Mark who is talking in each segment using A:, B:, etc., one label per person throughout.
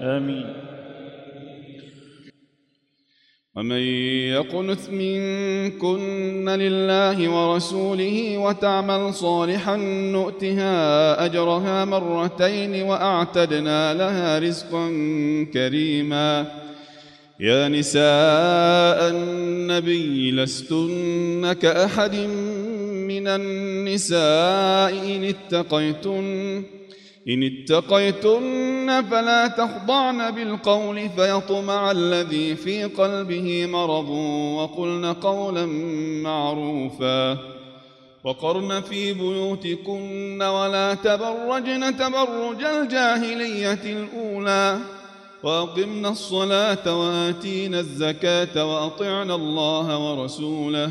A: آمين.
B: ومن يقنث منكن لله ورسوله وتعمل صالحا نؤتها أجرها مرتين وأعتدنا لها رزقا كريما. يا نساء النبي لستن كأحد من النساء إن اتقيتن. إن اتقيتن فلا تخضعن بالقول فيطمع الذي في قلبه مرض وقلن قولا معروفا وقرن في بيوتكن ولا تبرجن تبرج الجاهلية الأولى واقمنا الصلاة وآتينا الزكاة وأطعنا الله ورسوله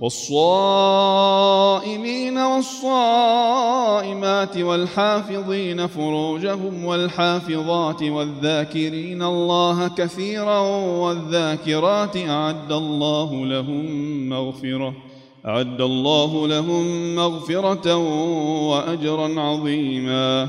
B: والصائمين والصائمات والحافظين فروجهم والحافظات والذاكرين الله كثيرا والذاكرات أعد الله لهم مغفرة أعد الله لهم مغفرة وأجرا عظيما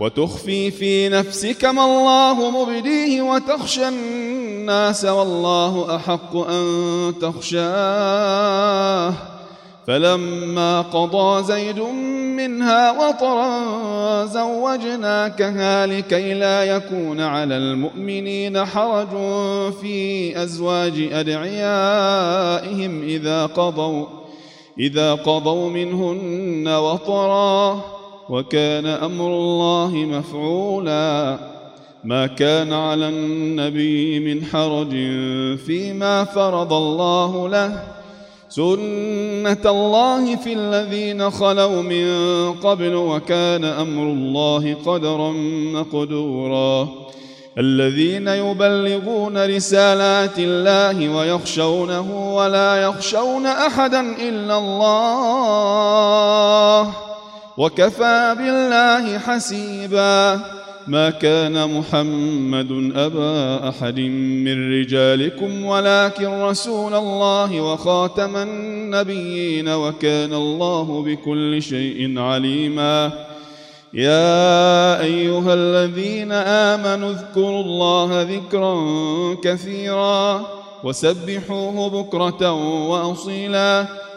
B: وتخفي في نفسك ما الله مبديه وتخشى الناس والله أحق أن تخشاه. فلما قضى زيد منها وطرا زوجناكها لكي لا يكون على المؤمنين حرج في أزواج أدعيائهم إذا قضوا إذا قضوا منهن وطرا. وكان أمر الله مفعولا. ما كان على النبي من حرج فيما فرض الله له. سنة الله في الذين خلوا من قبل وكان أمر الله قدرا مقدورا. الذين يبلغون رسالات الله ويخشونه ولا يخشون أحدا إلا الله. وكفى بالله حسيبا. ما كان محمد أبا أحد من رجالكم ولكن رسول الله وخاتم النبيين وكان الله بكل شيء عليما. يا أيها الذين آمنوا اذكروا الله ذكرا كثيرا وسبحوه بكرة وأصيلا.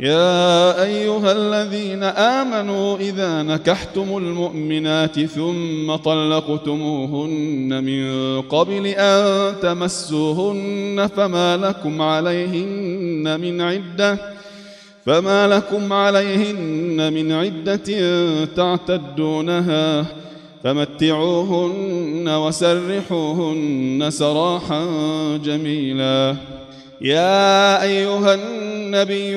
B: يا أيها الذين آمنوا إذا نكحتم المؤمنات ثم طلقتموهن من قبل أن تمسوهن فما لكم عليهن من عدة فما لكم عليهن من عدة تعتدونها فمتعوهن وسرحوهن سراحا جميلا. يا أيها النبي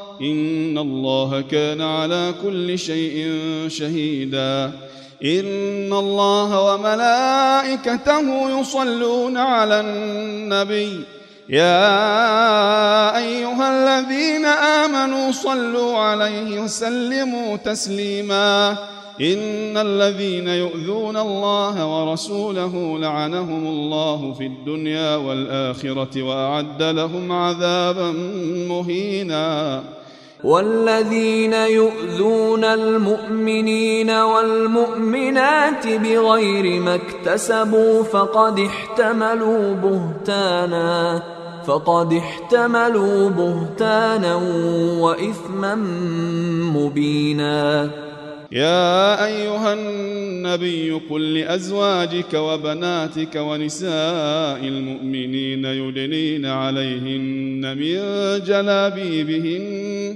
B: إن الله كان على كل شيء شهيدا. إن الله وملائكته يصلون على النبي. يا أيها الذين آمنوا صلوا عليه وسلموا تسليما. إن الذين يؤذون الله ورسوله لعنهم الله في الدنيا والآخرة وأعد لهم عذابا مهينا.
C: والذين يؤذون المؤمنين والمؤمنات بغير ما اكتسبوا فقد احتملوا بهتانا فقد احتملوا بهتانا واثما مبينا.
B: يا أيها النبي قل لأزواجك وبناتك ونساء المؤمنين يدنين عليهن من جلابيبهن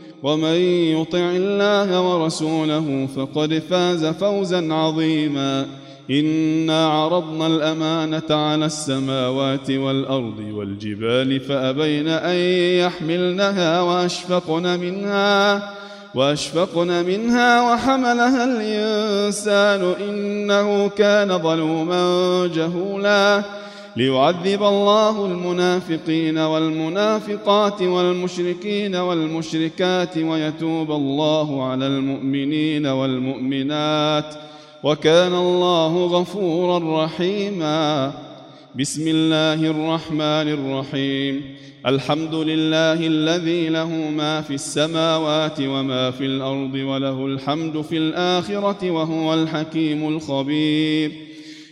B: ومن يطع الله ورسوله فقد فاز فوزا عظيما. إنا عرضنا الأمانة على السماوات والأرض والجبال فأبين أن يحملنها وأشفقن منها وأشفقن منها وحملها الإنسان إنه كان ظلوما جهولا. ليعذب الله المنافقين والمنافقات والمشركين والمشركات ويتوب الله على المؤمنين والمؤمنات وكان الله غفورا رحيما. بسم الله الرحمن الرحيم. الحمد لله الذي له ما في السماوات وما في الأرض وله الحمد في الآخرة وهو الحكيم الخبير.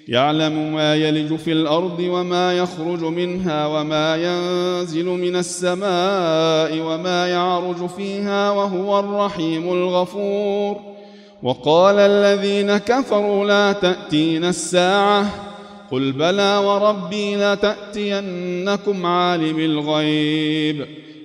B: يعلم ما يلج في الأرض وما يخرج منها وما ينزل من السماء وما يعرج فيها وهو الرحيم الغفور. وقال الذين كفروا لا تاتينا الساعة. قل بلى وربي لتأتينكم عالم الغيب.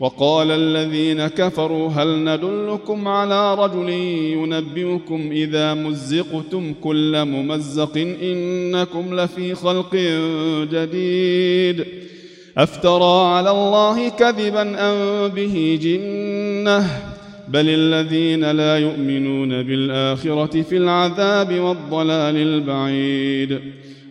B: وقال الذين كفروا هل ندلكم على رجل ينبئكم إذا مزقتم كل ممزق إنكم لفي خلق جديد أفترى على الله كذبا أم به جنة بل الذين لا يؤمنون بالآخرة في العذاب والضلال البعيد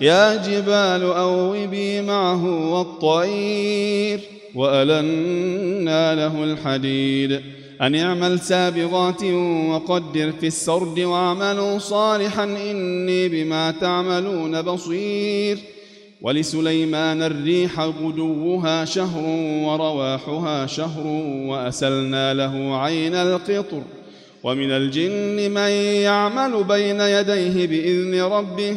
B: يا جبال أوبي معه والطير وألنا له الحديد. أن اعمل سابغات وقدر في السرد واعملوا صالحا إني بما تعملون بصير. ولسليمان الريح غدوها شهر ورواحها شهر وأسلنا له عين القطر. ومن الجن من يعمل بين يديه بإذن ربه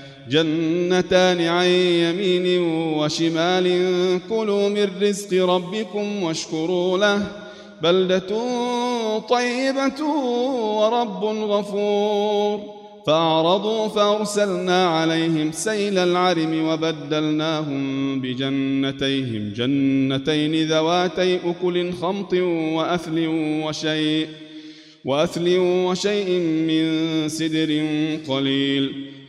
B: جنتان عن يمين وشمال كلوا من رزق ربكم واشكروا له بلدة طيبة ورب غفور. فأعرضوا فأرسلنا عليهم سيل العرم وبدلناهم بجنتيهم جنتين ذواتي أكل خمط وأثل وشيء وأثل وشيء من سدر قليل.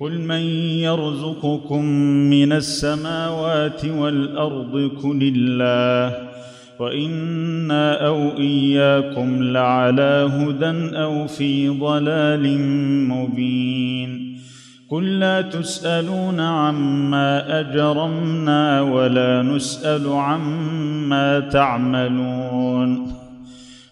A: قل من يرزقكم من السماوات والارض كل الله وأنا أو اياكم لعلى هدى أو في ضلال مبين قل لا تسالون عما اجرمنا ولا نسال عما تعملون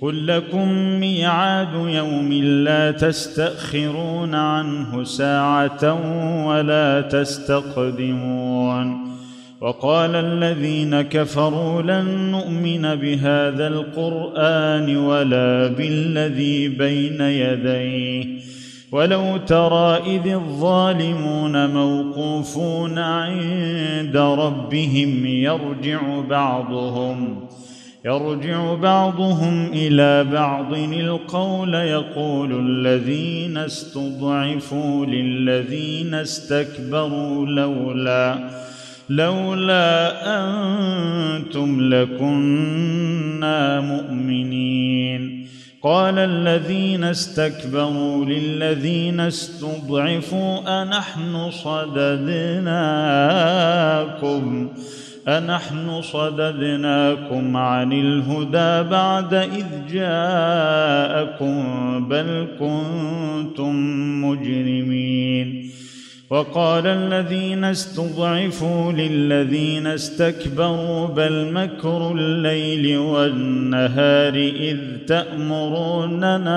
A: قل لكم ميعاد يوم لا تستأخرون عنه ساعة ولا تستقدمون. وقال الذين كفروا لن نؤمن بهذا القرآن ولا بالذي بين يديه. ولو ترى إذ الظالمون موقوفون عند ربهم يرجع بعضهم. يرجع بعضهم إلى بعض. القول يقول الذين استضعفوا للذين استكبروا لولا لولا أنتم لكنا مؤمنين. قال الذين استكبروا للذين استضعفوا أنحن صددناكم. أنحن صددناكم عن الهدى بعد إذ جاءكم بل كنتم مجرمين. وقال الذين استضعفوا للذين استكبروا بل مكر الليل والنهار إذ تأمروننا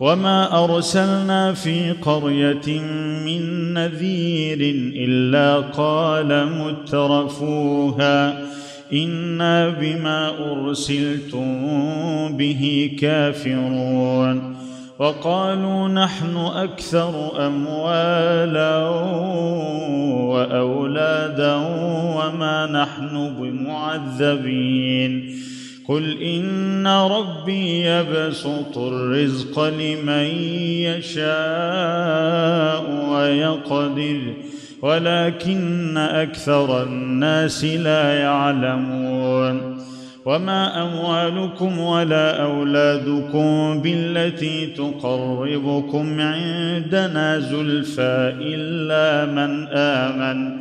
A: وما أرسلنا في قرية من نذير إلا قال مترفوها أنا بما ارسلتم به كافرون وقالوا نحن أكثر اموالا واولادا وما نحن بمعذبين قل ان ربي يبسط الرزق لمن يشاء ويقدر ولكن أكثر الناس لا يعلمون. وما اموالكم ولا اولادكم بالتي تقربكم عندنا زلفى الا من امن.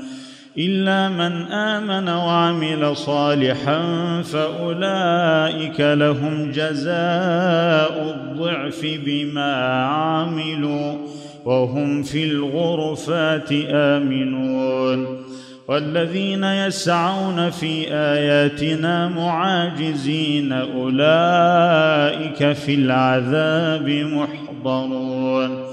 A: الا من امن وعمل صالحا فاولئك لهم جزاء الضعف بما عملوا وهم في الغرفات امنون والذين يسعون في اياتنا معاجزين اولئك في العذاب محضرون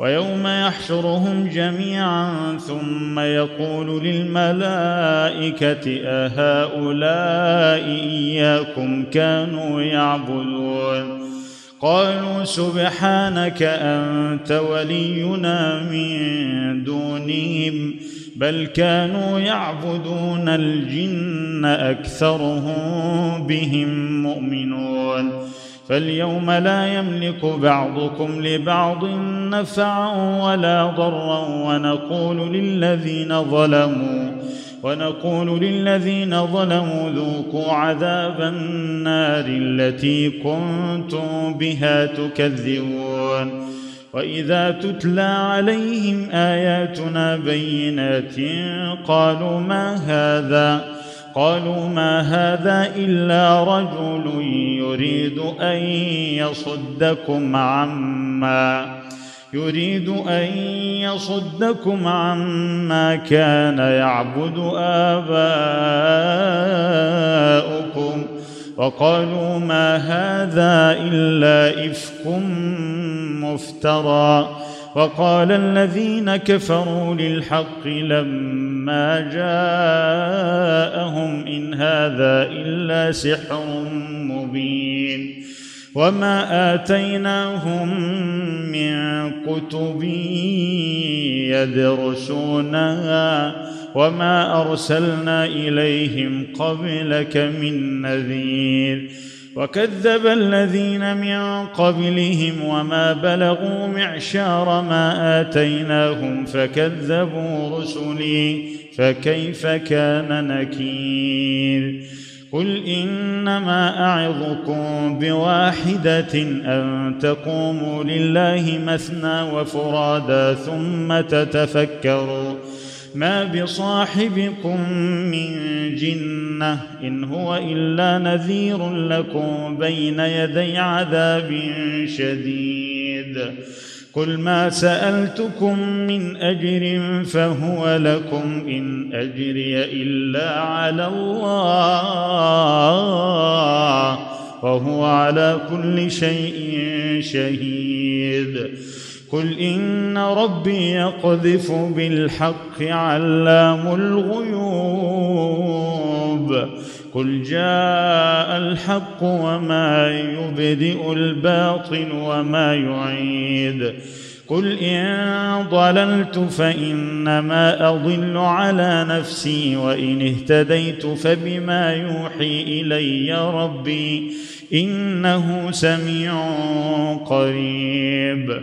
A: ويوم يحشرهم جميعا ثم يقول للملائكة أهؤلاء إياكم كانوا يعبدون؟ قالوا سبحانك أنت ولينا من دونهم بل كانوا يعبدون الجن أكثرهم بهم مؤمنون. فاليوم لا يملك بعضكم لبعض نفعا ولا ضرا ونقول للذين ظلموا ونقول للذين ظلموا ذوقوا عذاب النار التي كنتم بها تكذبون وإذا تتلى عليهم آياتنا بينات قالوا ما هذا قالوا ما هذا إلا رجل يريد أن يصدكم عما يريد أن يصدكم عما كان يعبد آباؤكم. وقالوا ما هذا إلا إفك مفترى. وقال الذين كفروا للحق لما جاءهم إن هذا إلا سحر مبين وما آتيناهم من كتب يدرسونها وما أرسلنا إليهم قبلك من نذير وكذب الذين من قبلهم وما بلغوا معشار ما آتيناهم فكذبوا رسلي فكيف كان نكير قل إنما أعظكم بواحدة أن تقوموا لله مثنى وفرادا ثم تتفكروا ما بصاحبكم من جنة إن هو إلا نذير لكم بين يدي عذاب شديد. قل ما سألتكم من أجر فهو لكم إن أجري إلا على الله وهو على كل شيء شهيد. قل ان ربي يقذف بالحق علام الغيوب قل جاء الحق وما يبدئ الباطل وما يعيد قل ان ضللت فانما اضل على نفسي وان اهتديت فبما يوحي الي ربي انه سميع قريب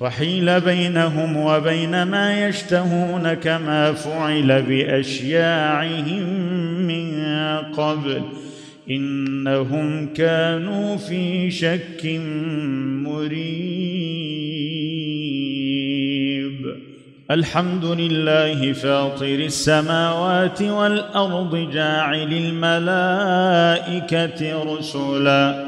A: وحيل بينهم وبين ما يشتهون كما فعل بأشياعهم من قبل. إنهم كانوا في شك مريب. الحمد لله فاطر السماوات والأرض جاعل الملائكة رسلا.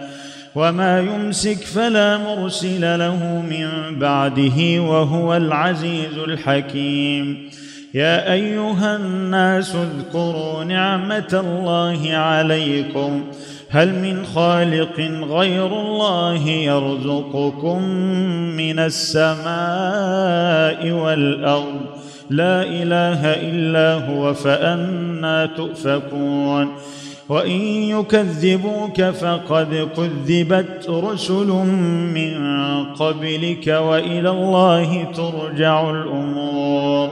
A: وما يمسك فلا مرسل له من بعده وهو العزيز الحكيم. يا أيها الناس اذكروا نعمة الله عليكم. هل من خالق غير الله يرزقكم من السماء والأرض؟ لا إله إلا هو فأنا تؤفكون. وإن يكذبوك فقد كذبت رسل من قبلك وإلى الله ترجع الأمور.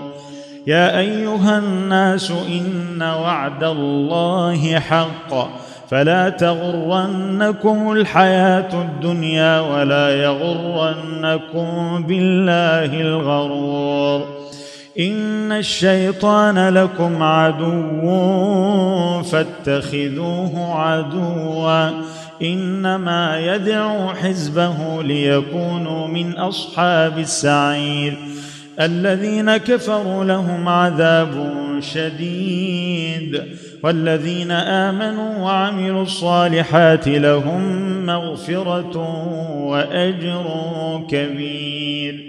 A: يا أيها الناس إن وعد الله حق. فلا تغرنكم الحياة الدنيا ولا يغرنكم بالله الغرور. ان الشيطان لكم عدو فاتخذوه عدوا انما يدعو حزبه ليكونوا من اصحاب السعير الذين كفروا لهم عذاب شديد والذين امنوا وعملوا الصالحات لهم مغفره واجر كبير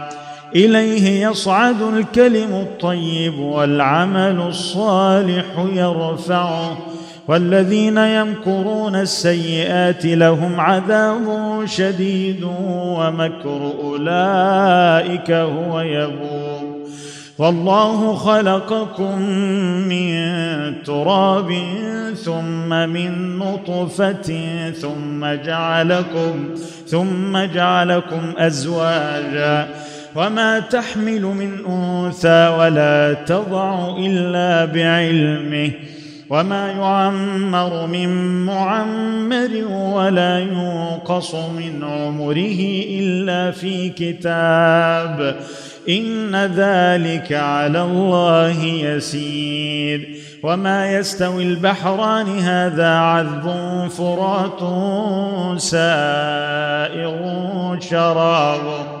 A: إليه يصعد الكلم الطيب والعمل الصالح يرفعه. والذين يمكرون السيئات لهم عذاب شديد ومكر أولئك هو يبور. والله خلقكم من تراب ثم من نطفة ثم جعلكم ثم جعلكم أزواجا. وما تحمل من أنثى ولا تضع إلا بعلمه وما يعمر من معمر ولا ينقص من عمره إلا في كتاب. إن ذلك على الله يسير. وما يستوي البحران هذا عذب فرات سائغ شرابه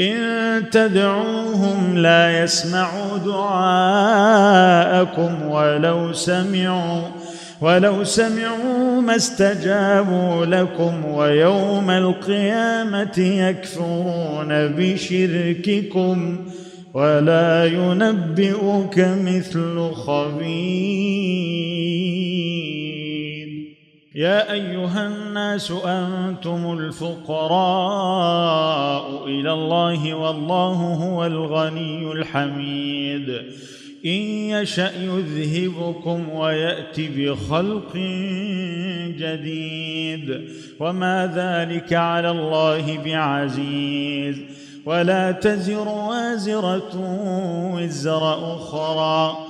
A: إن تدعوهم لا يسمعوا دعاءكم ولو سمعوا ولو سمعوا ما استجابوا لكم ويوم القيامة يكفرون بشرككم ولا ينبئك مثل خبير. يا أيها الناس أنتم الفقراء إلى الله والله هو الغني الحميد. إن يشأ يذهبكم ويأت بخلق جديد. وما ذلك على الله بعزيز. ولا تزر وازرة وزر أخرى.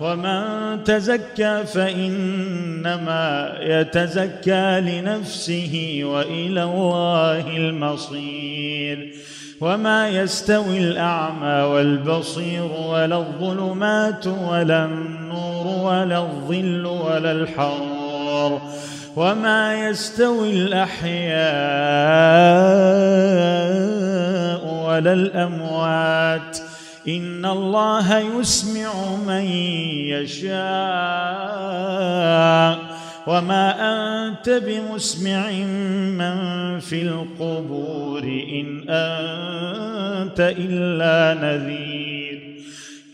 A: ومن تزكى فإنما يتزكى لنفسه وإلى الله المصير. وما يستوي الأعمى والبصير ولا الظلمات ولا النور ولا الظل ولا الحرور. وما يستوي الأحياء ولا الأموات. إن الله يسمع من يشاء. وما أنت بمسمع من في القبور إن أنت إلا نذير.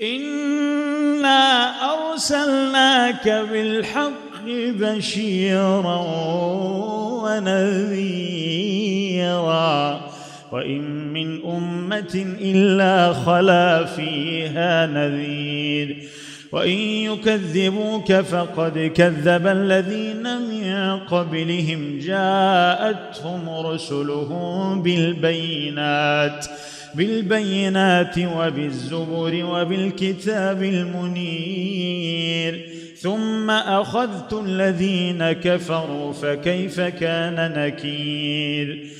A: إنا أرسلناك بالحق بشيرا ونذيرا. وإن من أمة إلا خلا فيها نذير. وإن يكذبوك فقد كذب الذين من قبلهم. جاءتهم رسلهم بالبينات بالبينات وبالزبر وبالكتاب المنير. ثم أخذت الذين كفروا فكيف كان نكير؟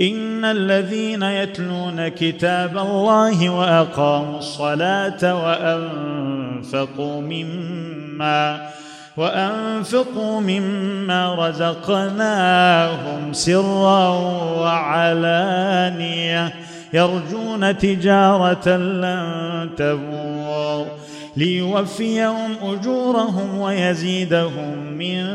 A: إن الذين يتلون كتاب الله وأقاموا الصلاة وأنفقوا مما وأنفقوا مما رزقناهم سرا وعلانية يرجون تجارة لن تبور ليوفيهم أجورهم ويزيدهم من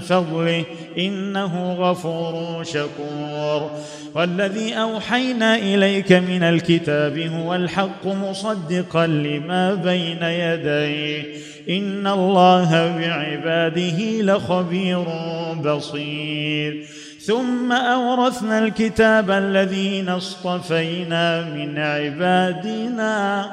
A: فضله. إنه غفور شكور. والذي أوحينا إليك من الكتاب هو الحق مصدقا لما بين يديه. إن الله بعباده لخبير بصير. ثم أورثنا الكتاب الذين اصطفينا من عبادنا.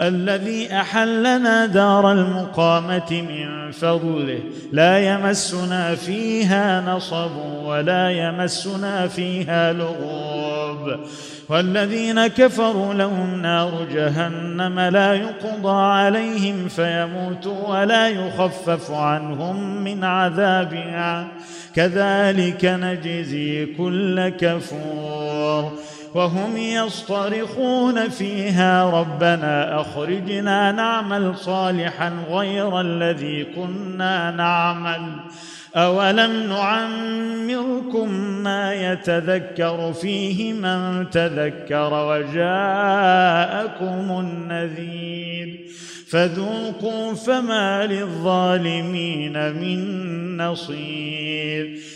A: الذي أحلنا دار المقامة من فضله. لا يمسنا فيها نصب ولا يمسنا فيها لغوب. والذين كفروا لهم نار جهنم لا يقضى عليهم فيموتوا ولا يخفف عنهم من عذابها. كذلك نجزي كل كفور. وهم يصطرخون فيها ربنا أخرجنا نعمل صالحا غير الذي كنا نعمل. أولم نعمركم ما يتذكر فيه من تذكر وجاءكم النذير. فذوقوا فما للظالمين من نصير.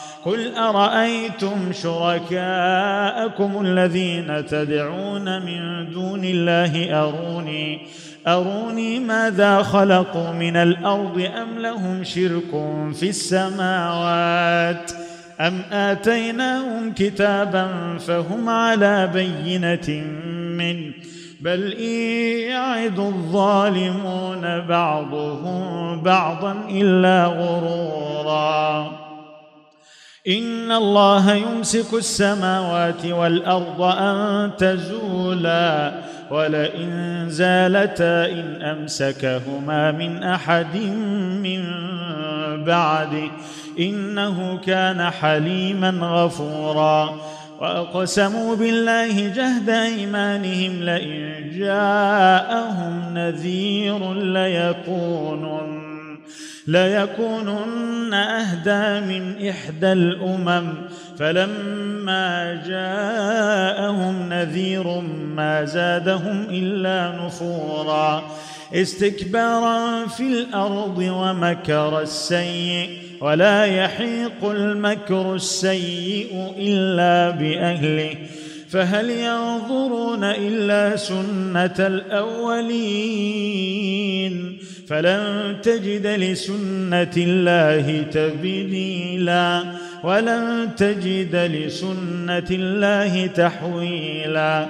A: قل أرأيتم شركاءكم الذين تدعون من دون الله أروني أروني ماذا خلقوا من الأرض أم لهم شرك في السماوات أم آتيناهم كتابا فهم على بينة منه بل إن يعد الظالمون بعضهم بعضا إلا غرورا إن الله يمسك السماوات والأرض أن تزولا ولئن زالتا إن أمسكهما من أحد من بعده إنه كان حليما غفورا وأقسموا بالله جهد أيمانهم لئن جاءهم نذير ليكونن ليكونن أهدى من إحدى الأمم. فلما جاءهم نذير ما زادهم إلا نفورا. استكبارا في الأرض ومكر السيء ولا يحيق المكر السيء إلا بأهله. فهل ينظرون إلا سنة الأولين؟ فلن تجد لسنة الله تبديلا ولن تجد لسنة الله تحويلا.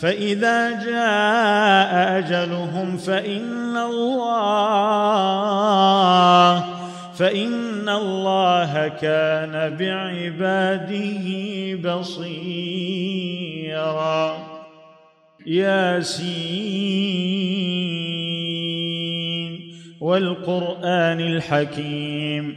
A: فإذا جاء أجلهم فإن الله فإن الله كان بعباده بصيرا. ياسين والقرآن الحكيم.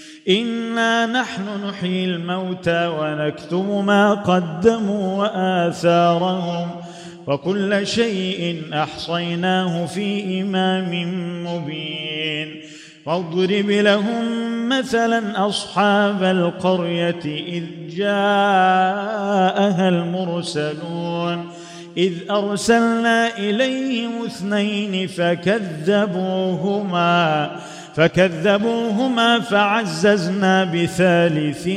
A: انا نحن نحيي الموتى ونكتب ما قدموا واثارهم وكل شيء احصيناه في امام مبين واضرب لهم مثلا اصحاب القريه اذ جاءها المرسلون اذ ارسلنا اليهم اثنين فكذبوهما فكذبوهما فعززنا بثالث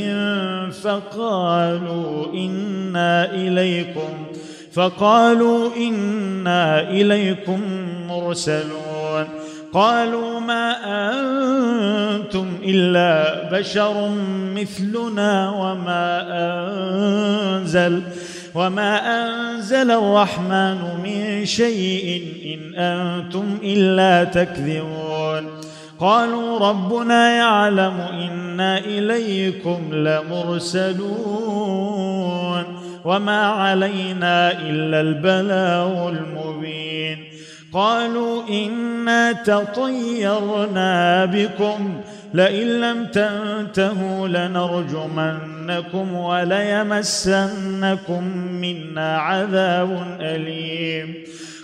A: فقالوا إنا إليكم فقالوا إنا إليكم مرسلون قالوا ما أنتم إلا بشر مثلنا وما أنزل وما أنزل الرحمن من شيء إن أنتم إلا تكذبون قالوا ربنا يعلم أنا إليكم لمرسلون وما علينا إلا البلاغ المبين قالوا إنا تطيرنا بكم لئن لم تنتهوا لنرجمنكم وليمسنكم منا عذاب أليم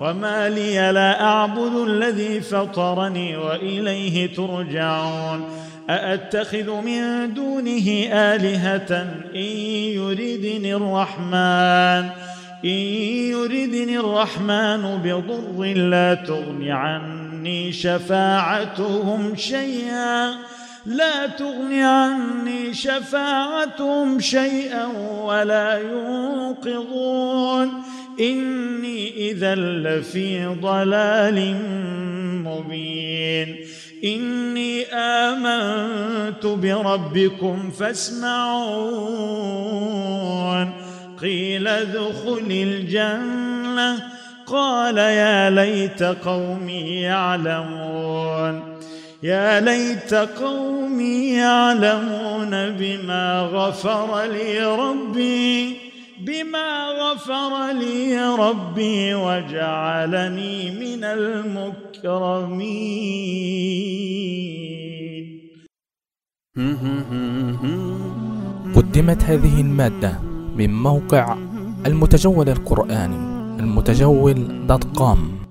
A: وما لي لا اعبد الذي فطرني واليه ترجعون ااتخذ من دونه الهه ان يردني الرحمن ان يردني الرحمن بضر لا تغن عني شفاعتهم شيئا لا تغن عني شفاعتهم شيئا ولا ينقضون إني إذا لفي ضلال مبين. إني آمنت بربكم فاسمعون. قيل ادخل الجنة. قال يا ليت قومي يعلمون. يا ليت قومي يعلمون بما غفر لي ربي. بما غفر لي ربي وجعلني من المكرمين.
D: قدمت هذه المادة من موقع المتجول القرآني المتجول دوت كوم.